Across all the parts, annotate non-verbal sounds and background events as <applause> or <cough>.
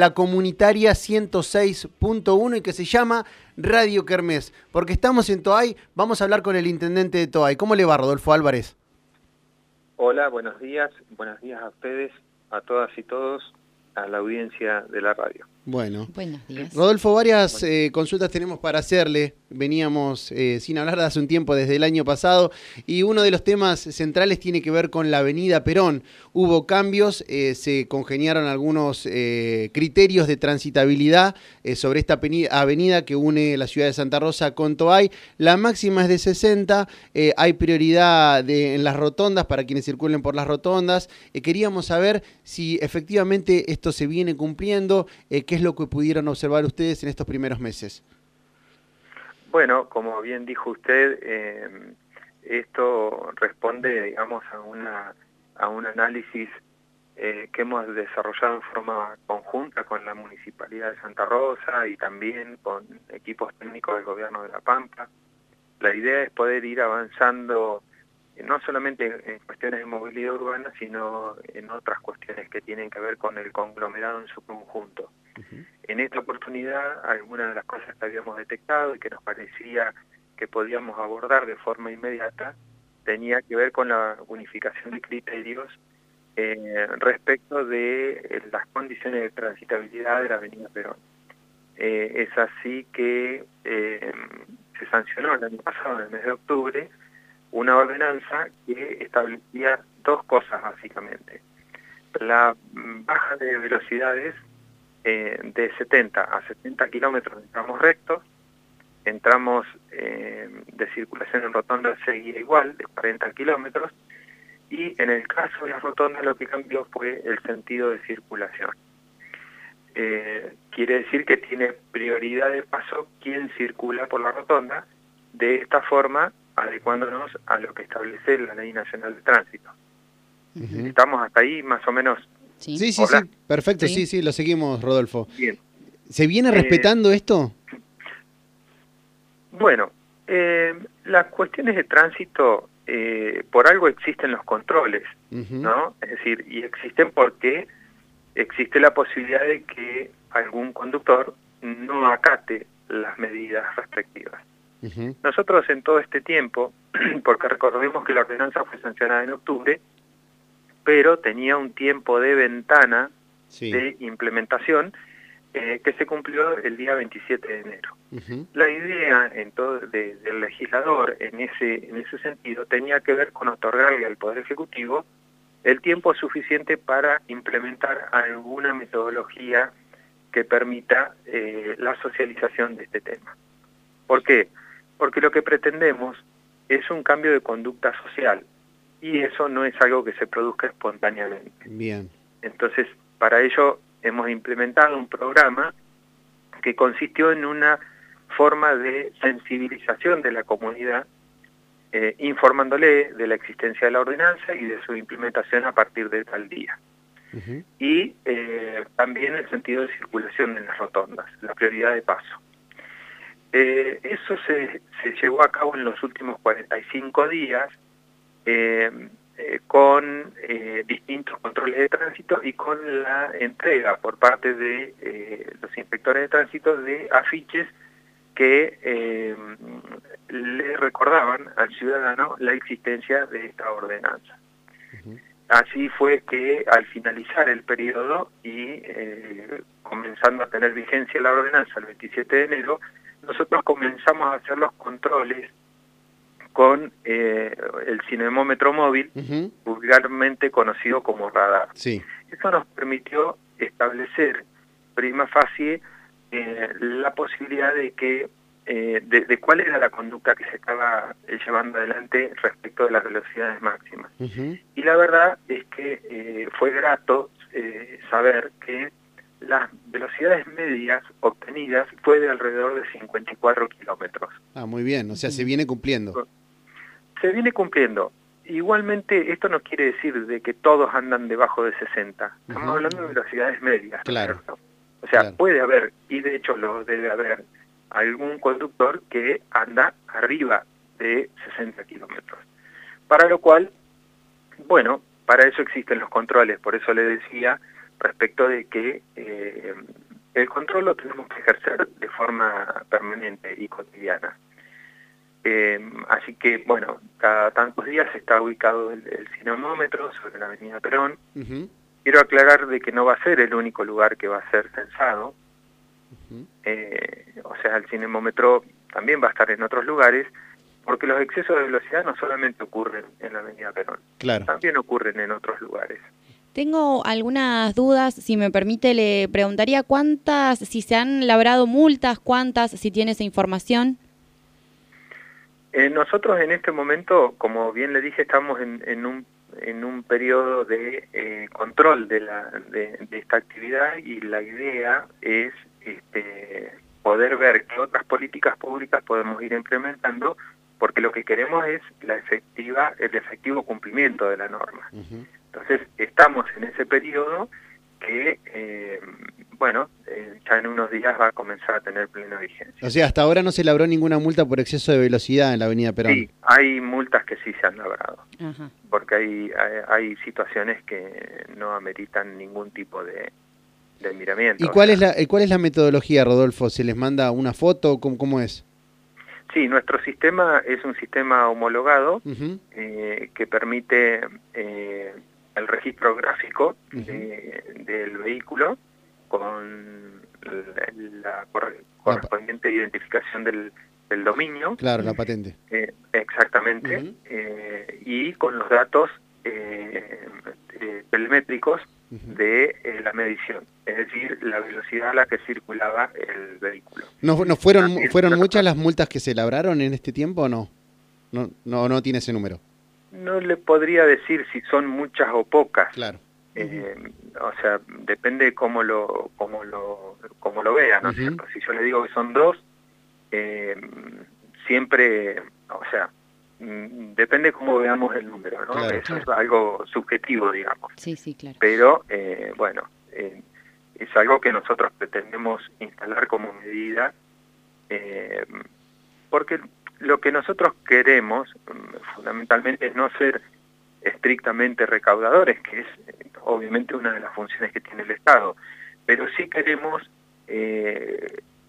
la comunitaria 106.1 y que se llama Radio Kermés. Porque estamos en Toay, vamos a hablar con el intendente de Toay. ¿Cómo le va, Rodolfo Álvarez? Hola, buenos días. Buenos días a ustedes, a todas y todos, a la audiencia de la radio. Bueno. Buenos días. Rodolfo, varias eh, consultas tenemos para hacerle. Veníamos eh, sin hablar de hace un tiempo, desde el año pasado, y uno de los temas centrales tiene que ver con la avenida Perón. Hubo cambios, eh, se congeniaron algunos criterios de transitabilidad sobre esta avenida que une la ciudad de Santa Rosa con Toay. La máxima es de 60, hay prioridad en las rotondas para quienes circulen por las rotondas. queríamos saber si efectivamente esto se viene cumpliendo, qué es lo que pudieron observar ustedes en estos primeros meses? Bueno, como bien dijo usted, eh, esto responde, digamos, a, una, un análisis eh, que hemos desarrollado en forma conjunta con la Municipalidad de Santa Rosa y también con equipos técnicos del Gobierno de La Pampa. La idea es poder ir avanzando no solamente en cuestiones de movilidad urbana, sino en otras cuestiones que tienen que ver con el conglomerado en su conjunto. En esta oportunidad, algunas de las cosas que habíamos detectado y que nos parecía que podíamos abordar de forma inmediata, tenía que ver con la unificación de criterios eh, respecto de eh, las condiciones de transitabilidad de la avenida Perón. Eh, es así que se sancionó el año pasado, en el mes de octubre, una ordenanza que establecía dos cosas básicamente. La baja de velocidades eh, de 70 a 70 kilómetros en tramos rectos, en tramos eh, de circulación en rotonda seguía igual, de 40 kilómetros, y en el caso de las rotondas lo que cambió fue el sentido de circulación. Eh, quiere decir que tiene prioridad de paso quien circula por la rotonda, de esta forma adecuándonos a lo que establece la Ley Nacional de Tránsito. Estamos hasta ahí más o menos. Sí, sí, sí, perfecto, ¿Sí? sí, lo seguimos, Rodolfo. Bien. ¿Se viene respetando eh, esto? Bueno, eh, las cuestiones de tránsito, eh, por algo existen los controles, ¿no? Es decir, y existen porque existe la posibilidad de que algún conductor no acate las medidas respectivas. Nosotros en todo este tiempo, <clears throat> porque recordemos que la ordenanza fue sancionada en octubre, pero tenía un tiempo de ventana de implementación eh, que se cumplió el día 27 de enero. La idea en todo del legislador en ese, en ese sentido tenía que ver con otorgarle al Poder Ejecutivo el tiempo suficiente para implementar alguna metodología que permita eh, la socialización de este tema. ¿Por qué? porque lo que pretendemos es un cambio de conducta social y eso no es algo que se produzca espontáneamente. Bien. Entonces, para ello hemos implementado un programa que consistió en una forma de sensibilización de la comunidad, eh, informándole de la existencia de la ordenanza y de su implementación a partir de tal día. Y eh, también el sentido de circulación en las rotondas, la prioridad de paso. Eh, eso se, se, llevó a cabo en los últimos 45 días con distintos controles de tránsito y con la entrega por parte de los inspectores de tránsito de afiches que le recordaban al ciudadano la existencia de esta ordenanza. Así fue que al finalizar el periodo y comenzando a tener vigencia la ordenanza el 27 de enero, nosotros comenzamos a hacer los controles con eh, el cinemómetro móvil, vulgarmente conocido como radar. Sí. Eso nos permitió establecer prima facie eh, la posibilidad de que eh, de, cuál era la conducta que se estaba llevando adelante respecto de las velocidades máximas. Y la verdad es que fue grato saber que las velocidades medias obtenidas fue de alrededor de 54 kilómetros. Ah, muy bien, o sea, se viene cumpliendo. Se viene cumpliendo. Igualmente, esto no quiere decir de que todos andan debajo de 60. Estamos hablando de velocidades medias. Claro. O sea, puede haber, y de hecho lo debe haber, algún conductor que anda arriba de 60 kilómetros. Para lo cual, bueno, para eso existen los controles, por eso le decía respecto de que eh, el control lo tenemos que ejercer de forma permanente y cotidiana. Eh, así que, bueno, cada tantos días está ubicado el, el cinemómetro sobre la avenida Perón. Quiero aclarar de que no va a ser el único lugar que va a ser censado. o sea, el cinemómetro también va a estar en otros lugares, porque los excesos de velocidad no solamente ocurren en la avenida Perón, también ocurren en otros lugares. Tengo algunas dudas, si me permite le preguntaría cuántas, si se han labrado multas, cuántas, si tiene esa información. Eh, nosotros en este momento, como bien le dije, estamos en, un, en un periodo de eh, control de, la, de, esta actividad y la idea es este, poder ver qué otras políticas públicas podemos ir implementando porque lo que queremos es la efectiva, el efectivo cumplimiento de la norma. Entonces, estamos en ese periodo que, eh, bueno, eh, ya en unos días va a comenzar a tener plena vigencia. O sea, hasta ahora no se labró ninguna multa por exceso de velocidad en la avenida Perón. Sí, hay multas que sí se han labrado, porque hay, hay, situaciones que no ameritan ningún tipo de, miramiento. ¿Y cuál, es la, cuál es la metodología, Rodolfo? ¿Se les manda una foto? ¿Cómo, cómo es? Sí, nuestro sistema es un sistema homologado eh, que permite eh, el registro gráfico del vehículo con la, correspondiente identificación del, dominio. Claro, la patente. Eh, exactamente. y con los datos telemétricos de eh, la medición, es decir, la velocidad a la que circulaba el vehículo. ¿No, no fueron, fueron muchas las multas que se labraron en este tiempo o no? No, no, no tiene ese número. No le podría decir si son muchas o pocas. Claro. Eh, o sea, depende cómo lo, cómo lo, cómo lo vea, ¿no es cierto? Si yo le digo que son dos, eh, siempre, o sea, Mm, depende cómo veamos el número, ¿no? Eso es algo subjetivo, digamos. Sí, sí, claro. Pero, eh, bueno, eh, es algo que nosotros pretendemos instalar como medida, eh, porque lo que nosotros queremos, mm, fundamentalmente, es no ser estrictamente recaudadores, que es obviamente una de las funciones que tiene el Estado, pero sí queremos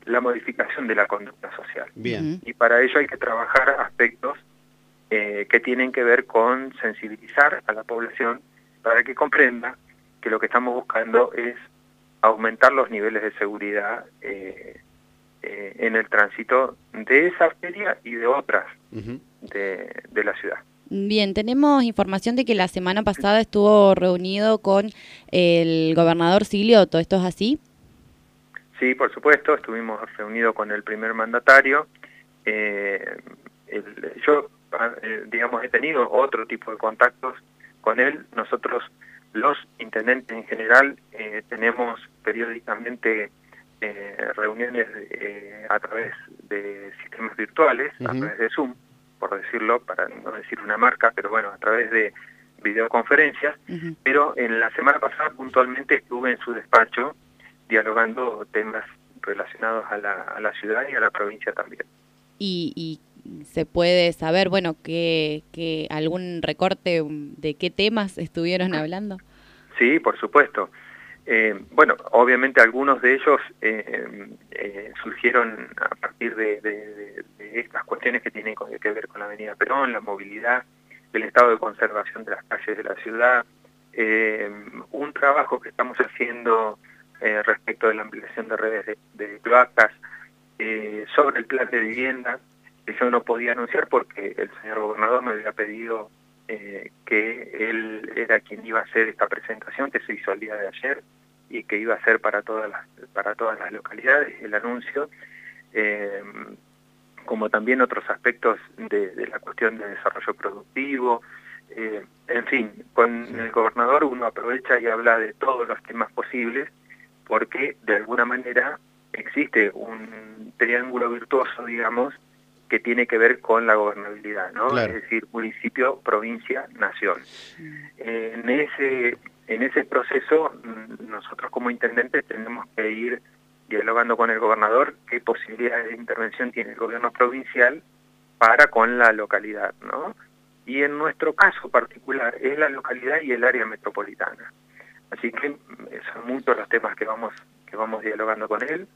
la modificación de la conducta social. Bien. Y para ello hay que trabajar aspectos eh, que tienen que ver con sensibilizar a la población para que comprenda que lo que estamos buscando es aumentar los niveles de seguridad eh, eh, en el tránsito de esa feria y de otras de, de la ciudad. Bien, tenemos información de que la semana pasada estuvo reunido con el gobernador Silioto, ¿esto es así? Sí, por supuesto, estuvimos reunidos con el primer mandatario. el, yo eh, digamos, he tenido otro tipo de contactos con él. Nosotros, los intendentes en general, eh, tenemos periódicamente eh, reuniones a través de sistemas virtuales, a través de Zoom, por decirlo, para no decir una marca, pero bueno, a través de videoconferencias, pero en la semana pasada puntualmente estuve en su despacho dialogando temas relacionados a la, a la ciudad y a la provincia también. ¿Y, y se puede saber, bueno, que, que algún recorte de qué temas estuvieron hablando? Sí, por supuesto. Eh, bueno, obviamente algunos de ellos eh, eh, surgieron a partir de, estas cuestiones que tienen que ver con la Avenida Perón, la movilidad, el estado de conservación de las calles de la ciudad, un trabajo que estamos haciendo respecto de la ampliación de redes de, de cloacas, sobre el plan de vivienda, yo no podía anunciar porque el señor gobernador me había pedido eh, que él era quien iba a hacer esta presentación que se hizo el día de ayer y que iba a ser para todas las, para todas las localidades el anuncio, eh, como también otros aspectos de, la cuestión de desarrollo productivo, eh, en fin, con el gobernador uno aprovecha y habla de todos los temas posibles porque de alguna manera existe un triángulo virtuoso, digamos, que tiene que ver con la gobernabilidad, ¿no? Es decir, municipio, provincia, nación. en ese en ese proceso mm, nosotros como intendentes tenemos que ir dialogando con el gobernador qué posibilidades de intervención tiene el gobierno provincial para con la localidad, ¿no? Y en nuestro caso particular es la localidad y el área metropolitana. Así que son muchos los temas que vamos, que vamos dialogando con él.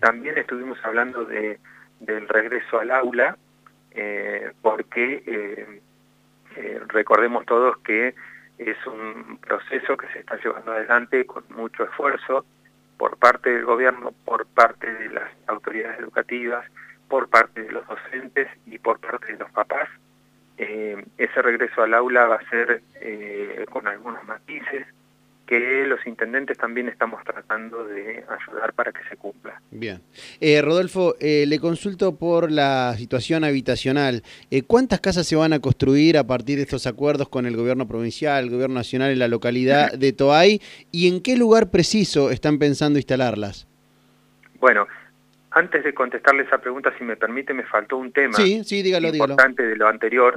también estuvimos hablando de, del regreso al aula, porque recordemos todos que es un proceso que se está llevando adelante con mucho esfuerzo por parte del gobierno, por parte de las autoridades educativas, por parte de los docentes y por parte de los papás. Eh, ese regreso al aula va a ser eh, con algunos matices, que los intendentes también estamos tratando de ayudar para que se cumpla. Bien. Eh, Rodolfo, eh, le consulto por la situación habitacional. Eh, ¿Cuántas casas se van a construir a partir de estos acuerdos con el gobierno provincial, el gobierno nacional y la localidad de <laughs> Toay? ¿Y en qué lugar preciso están pensando instalarlas? Bueno, antes de contestarle esa pregunta, si me permite, me faltó un tema sí, sí, dígalo, importante de lo anterior,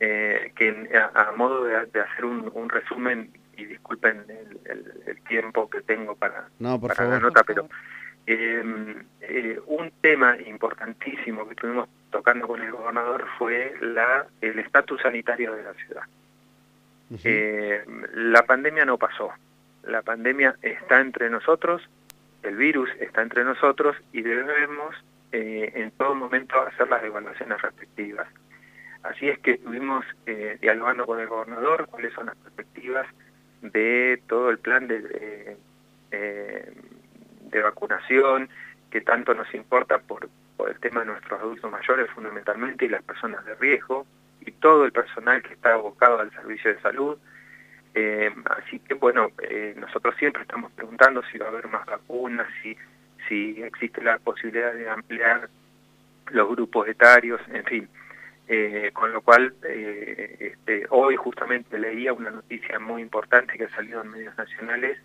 que a, modo de, hacer un resumen y disculpen el, tiempo que tengo para, para la nota, pero em, eh, un tema importantísimo que estuvimos tocando con el gobernador fue la, el estatus sanitario de la ciudad. Em, la pandemia no pasó, la pandemia está entre nosotros, el virus está entre nosotros y debemos eh, en todo momento hacer las evaluaciones respectivas. Así es que estuvimos eh, dialogando con el gobernador cuáles son las perspectivas de todo el plan de, eh, de vacunación que tanto nos importa por, por el tema de nuestros adultos mayores fundamentalmente y las personas de riesgo y todo el personal que está abocado al servicio de salud. Eh, así que bueno, eh, nosotros siempre estamos preguntando si va a haber más vacunas, si, si existe la posibilidad de ampliar los grupos etarios, en fin. Eh, con lo cual eh, este, hoy justamente leía una noticia muy importante que ha salido en medios nacionales,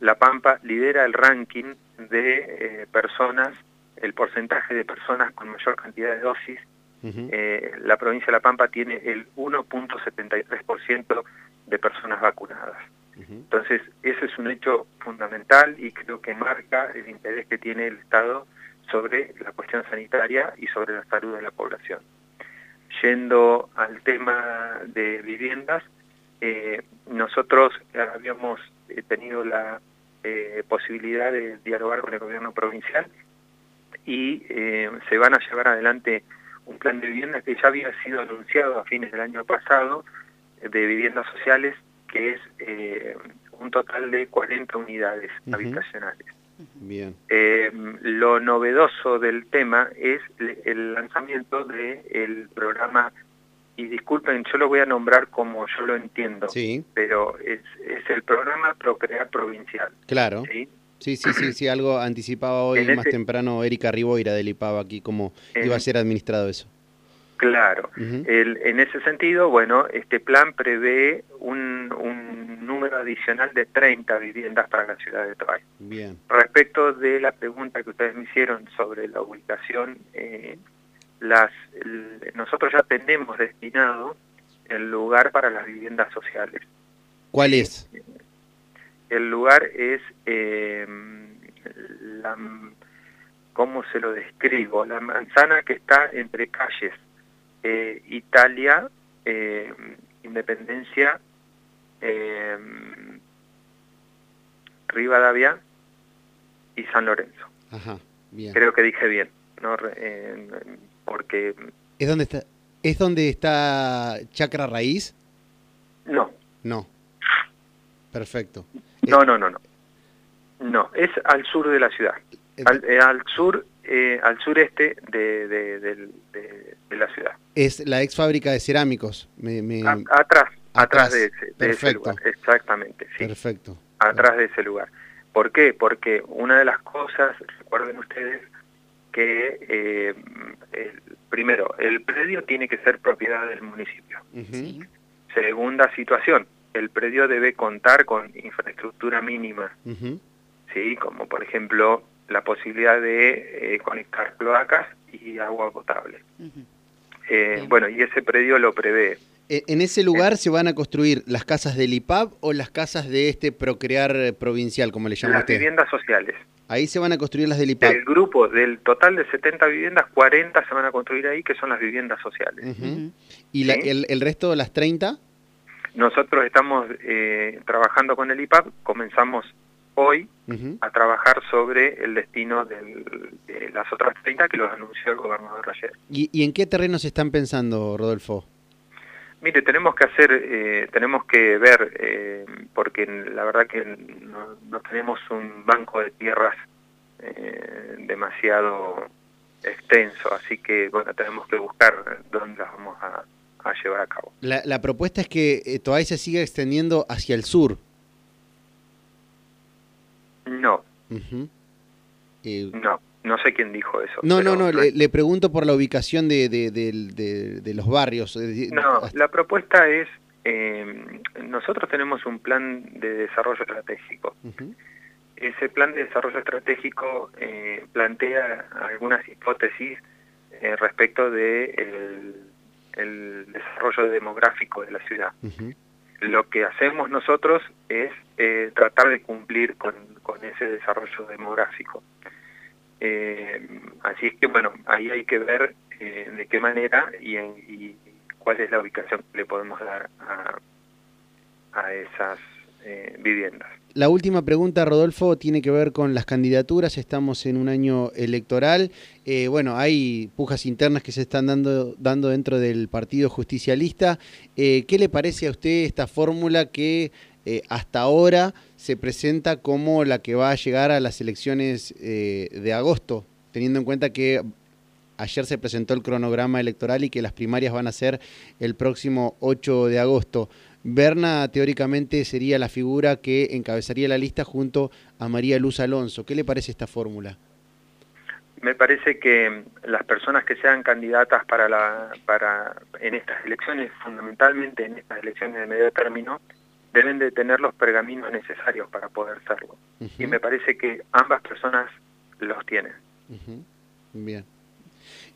La Pampa lidera el ranking de eh, personas, el porcentaje de personas con mayor cantidad de dosis, la provincia de La Pampa tiene el 1.73% de personas vacunadas. Entonces, ese es un hecho fundamental y creo que marca el interés que tiene el Estado sobre la cuestión sanitaria y sobre la salud de la población. Yendo al tema de viviendas, eh, nosotros habíamos eh, tenido la eh, posibilidad de dialogar con el gobierno provincial y se van a llevar adelante un plan de vivienda que ya había sido anunciado a fines del año pasado de viviendas sociales que es un total de 40 unidades habitacionales. Bien. Eh, lo novedoso del tema es el lanzamiento del programa, y disculpen, yo lo voy a nombrar como yo lo entiendo, sí. pero es, es el programa Procrear Provincial. Claro. ¿sí? Sí, sí, sí, algo anticipaba <clears throat> hoy más temprano Erika Riboira del IPAB aquí, cómo iba a ser administrado eso. Claro, en ese sentido, bueno, este plan prevé un, número adicional de 30 viviendas para la ciudad de Troy. Bien. Respecto de la pregunta que ustedes me hicieron sobre la ubicación, eh, las, nosotros ya tenemos destinado el lugar para las viviendas sociales. ¿Cuál es? El lugar es, eh, la, ¿cómo se lo describo? La manzana que está entre calles eh, Italia, eh, Independencia, eh, Rivadavia y San Lorenzo. Ajá, bien. Creo que dije bien, ¿no? porque... ¿Es donde está, ¿Es donde está Chacra Raíz? No. No. Perfecto. No, no, no, no. No, es al sur de la ciudad. Al, al sur eh, al sureste de, la ciudad. Es la ex fábrica de cerámicos. atrás, atrás, de, ese, lugar, exactamente. Sí. Perfecto. Atrás de ese lugar. ¿Por qué? Porque una de las cosas, recuerden ustedes, que eh, primero, el predio tiene que ser propiedad del municipio. Segunda situación, el predio debe contar con infraestructura mínima, ¿sí? como por ejemplo la posibilidad de eh, conectar cloacas y agua potable. Eh, bueno, y ese predio lo prevé. E, ¿En ese lugar se van a construir las casas del IPAB o las casas de este Procrear provincial, como le llama las viviendas sociales. Ahí se van a construir las del IPAB. El grupo, del total de 70 viviendas, 40 se van a construir ahí, que son las viviendas sociales. ¿Y el, el, resto, las 30? Nosotros estamos eh, trabajando con el IPAP, comenzamos hoy a trabajar sobre el destino de las otras 30 que los anunció el gobernador ayer. ¿Y, en qué terrenos están pensando, Rodolfo? Mire, tenemos que hacer, eh, tenemos que ver, eh, porque la verdad que no, tenemos un banco de tierras eh, demasiado extenso, así que bueno, tenemos que buscar dónde las vamos a, llevar a cabo. La, propuesta es que todavía se siga extendiendo hacia el sur. No. no. No sé quién dijo eso. No, no, no, le, pregunto por la ubicación de, de, los barrios. No, la propuesta es, eh, nosotros tenemos un plan de desarrollo estratégico. Ese plan de desarrollo estratégico eh, plantea algunas hipótesis eh, respecto de el, desarrollo demográfico de la ciudad. Lo que hacemos nosotros es tratar de cumplir con ese desarrollo demográfico. Eh, así es que, bueno, ahí hay que ver eh, de qué manera y, cuál es la ubicación que le podemos dar a, esas eh, viviendas. La última pregunta, Rodolfo, tiene que ver con las candidaturas. Estamos en un año electoral. bueno, hay pujas internas que se están dando, dando dentro del Partido Justicialista. ¿Qué le parece a usted esta fórmula que eh, hasta ahora se presenta como la que va a llegar a las elecciones eh, de agosto, teniendo en cuenta que ayer se presentó el cronograma electoral y que las primarias van a ser el próximo 8 de agosto. Berna teóricamente sería la figura que encabezaría la lista junto a María Luz Alonso. ¿Qué le parece esta fórmula? Me parece que las personas que sean candidatas para la, para, en estas elecciones, fundamentalmente en estas elecciones de medio término, deben de tener los pergaminos necesarios para poder serlo. Y me parece que ambas personas los tienen. Bien.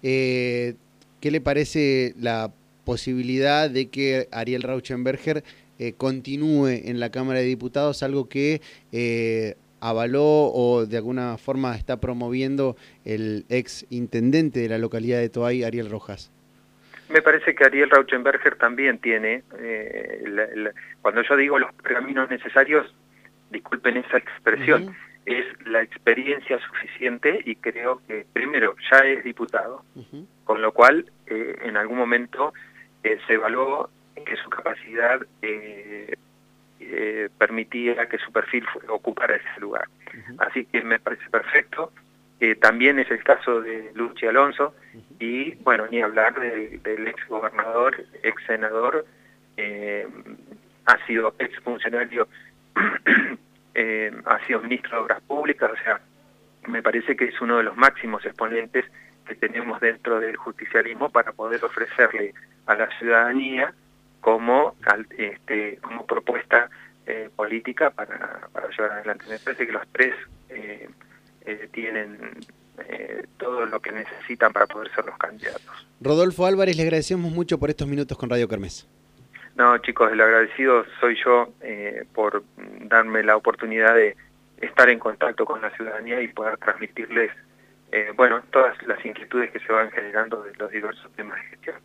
Eh, ¿Qué le parece la posibilidad de que Ariel Rauschenberger eh, continúe en la Cámara de Diputados, algo que eh, avaló o de alguna forma está promoviendo el ex intendente de la localidad de Toay, Ariel Rojas? Me parece que Ariel Rauschenberger también tiene, eh, cuando yo digo los pergaminos necesarios, disculpen esa expresión, es la experiencia suficiente y creo que primero ya es diputado, con lo cual eh, en algún momento eh, se evaluó que su capacidad permitía que su perfil ocupara ese lugar. Así que me parece perfecto. También es el caso de Luchi Alonso, y bueno, ni hablar del ex gobernador, ex senador, eh, ha sido ex funcionario, <clears throat> eh, ha sido ministro de Obras Públicas, o sea, me parece que es uno de los máximos exponentes que tenemos dentro del justicialismo para poder ofrecerle a la ciudadanía como, este, como propuesta eh, política para, para llevar adelante. Me parece que los tres eh, tienen eh, todo lo que necesitan para poder ser los candidatos. Rodolfo Álvarez, le agradecemos mucho por estos minutos con Radio Kermés. No, chicos, el agradecido soy yo eh, por darme la oportunidad de estar en contacto con la ciudadanía y poder transmitirles, bueno, todas las inquietudes que se van generando de los diversos temas de gestión.